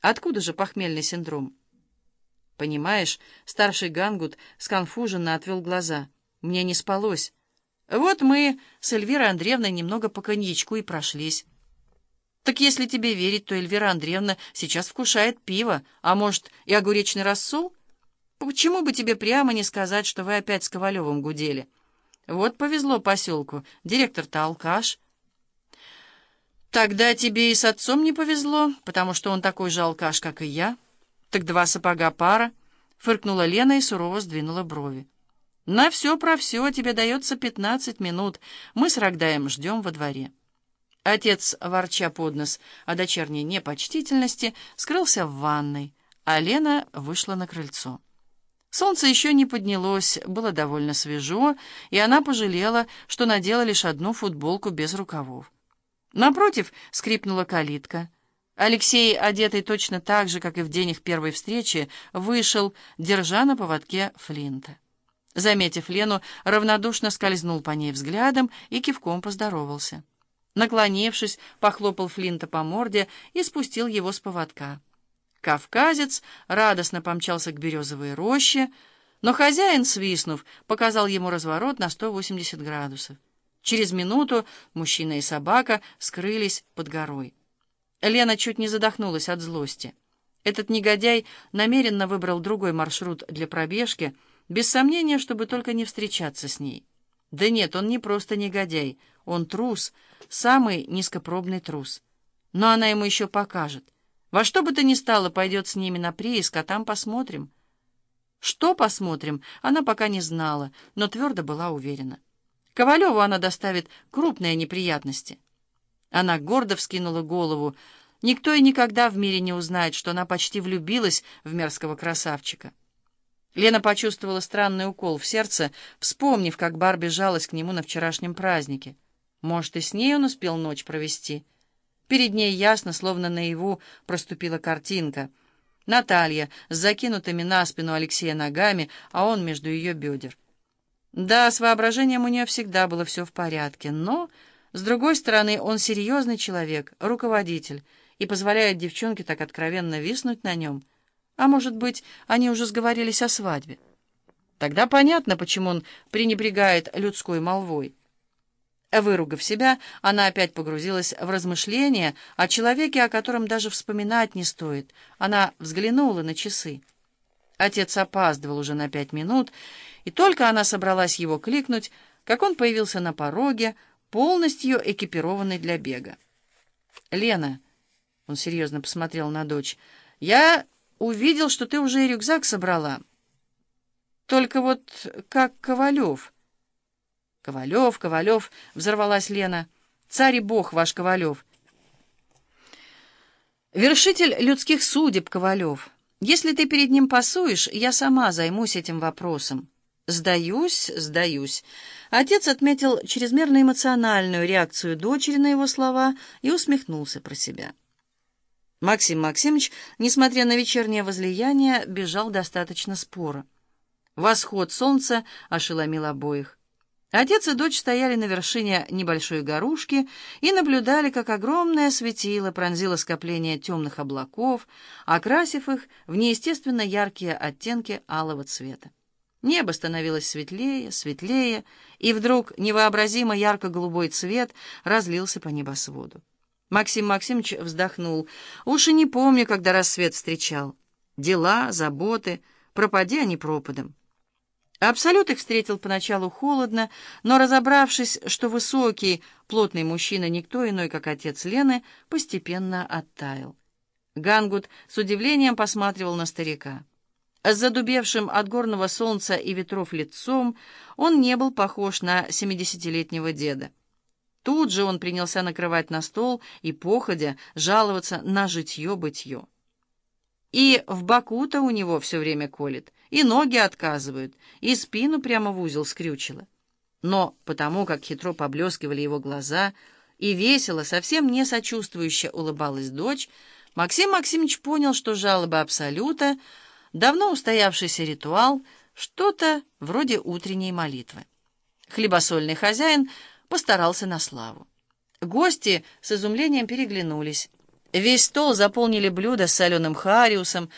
Откуда же похмельный синдром? Понимаешь, старший Гангут сконфуженно отвел глаза. Мне не спалось. Вот мы с Эльвирой Андреевной немного по коньячку и прошлись. Так если тебе верить, то Эльвира Андреевна сейчас вкушает пиво, а может и огуречный рассол? Почему бы тебе прямо не сказать, что вы опять с Ковалевым гудели? Вот повезло поселку, директор-то алкаш. Тогда тебе и с отцом не повезло, потому что он такой же алкаш, как и я. Так два сапога пара, фыркнула Лена и сурово сдвинула брови. На все про все тебе дается пятнадцать минут. Мы с Рогдаем ждем во дворе. Отец, ворча под нос о дочерней непочтительности, скрылся в ванной, а Лена вышла на крыльцо. Солнце еще не поднялось, было довольно свежо, и она пожалела, что надела лишь одну футболку без рукавов. Напротив скрипнула калитка. Алексей, одетый точно так же, как и в день их первой встречи, вышел, держа на поводке Флинта. Заметив Лену, равнодушно скользнул по ней взглядом и кивком поздоровался. Наклонившись, похлопал Флинта по морде и спустил его с поводка. Кавказец радостно помчался к березовой роще, но хозяин, свистнув, показал ему разворот на 180 градусов. Через минуту мужчина и собака скрылись под горой. Лена чуть не задохнулась от злости. Этот негодяй намеренно выбрал другой маршрут для пробежки, без сомнения, чтобы только не встречаться с ней. Да нет, он не просто негодяй, он трус, самый низкопробный трус. Но она ему еще покажет. Во что бы то ни стало, пойдет с ними на прииск, а там посмотрим. Что посмотрим, она пока не знала, но твердо была уверена. Ковалеву она доставит крупные неприятности. Она гордо вскинула голову. Никто и никогда в мире не узнает, что она почти влюбилась в мерзкого красавчика. Лена почувствовала странный укол в сердце, вспомнив, как Барби жалась к нему на вчерашнем празднике. Может, и с ней он успел ночь провести. Перед ней ясно, словно наяву, проступила картинка. Наталья с закинутыми на спину Алексея ногами, а он между ее бедер. Да, с воображением у нее всегда было все в порядке, но, с другой стороны, он серьезный человек, руководитель, и позволяет девчонке так откровенно виснуть на нем. А может быть, они уже сговорились о свадьбе. Тогда понятно, почему он пренебрегает людской молвой. Выругав себя, она опять погрузилась в размышления о человеке, о котором даже вспоминать не стоит. Она взглянула на часы. Отец опаздывал уже на пять минут, и только она собралась его кликнуть, как он появился на пороге, полностью экипированный для бега. «Лена», — он серьезно посмотрел на дочь, — «я увидел, что ты уже и рюкзак собрала. Только вот как Ковалев». «Ковалев, Ковалев», — взорвалась Лена, — «царь и бог ваш Ковалев». «Вершитель людских судеб, Ковалев». Если ты перед ним пасуешь, я сама займусь этим вопросом. Сдаюсь, сдаюсь. Отец отметил чрезмерно эмоциональную реакцию дочери на его слова и усмехнулся про себя. Максим Максимович, несмотря на вечернее возлияние, бежал достаточно споро. Восход солнца ошеломил обоих. Отец и дочь стояли на вершине небольшой горушки и наблюдали, как огромное светило пронзило скопление темных облаков, окрасив их в неестественно яркие оттенки алого цвета. Небо становилось светлее, светлее, и вдруг невообразимо ярко-голубой цвет разлился по небосводу. Максим Максимович вздохнул. «Уж и не помню, когда рассвет встречал. Дела, заботы, пропади они пропадом». Абсолют их встретил поначалу холодно, но, разобравшись, что высокий, плотный мужчина никто иной, как отец Лены, постепенно оттаял. Гангут с удивлением посматривал на старика. С задубевшим от горного солнца и ветров лицом он не был похож на семидесятилетнего деда. Тут же он принялся накрывать на стол и, походя, жаловаться на житье-бытье. И в боку-то у него все время колет, и ноги отказывают, и спину прямо в узел скрючило. Но потому как хитро поблескивали его глаза, и весело, совсем не сочувствующе улыбалась дочь, Максим Максимович понял, что жалоба Абсолюта — давно устоявшийся ритуал, что-то вроде утренней молитвы. Хлебосольный хозяин постарался на славу. Гости с изумлением переглянулись. Весь стол заполнили блюда с соленым хариусом,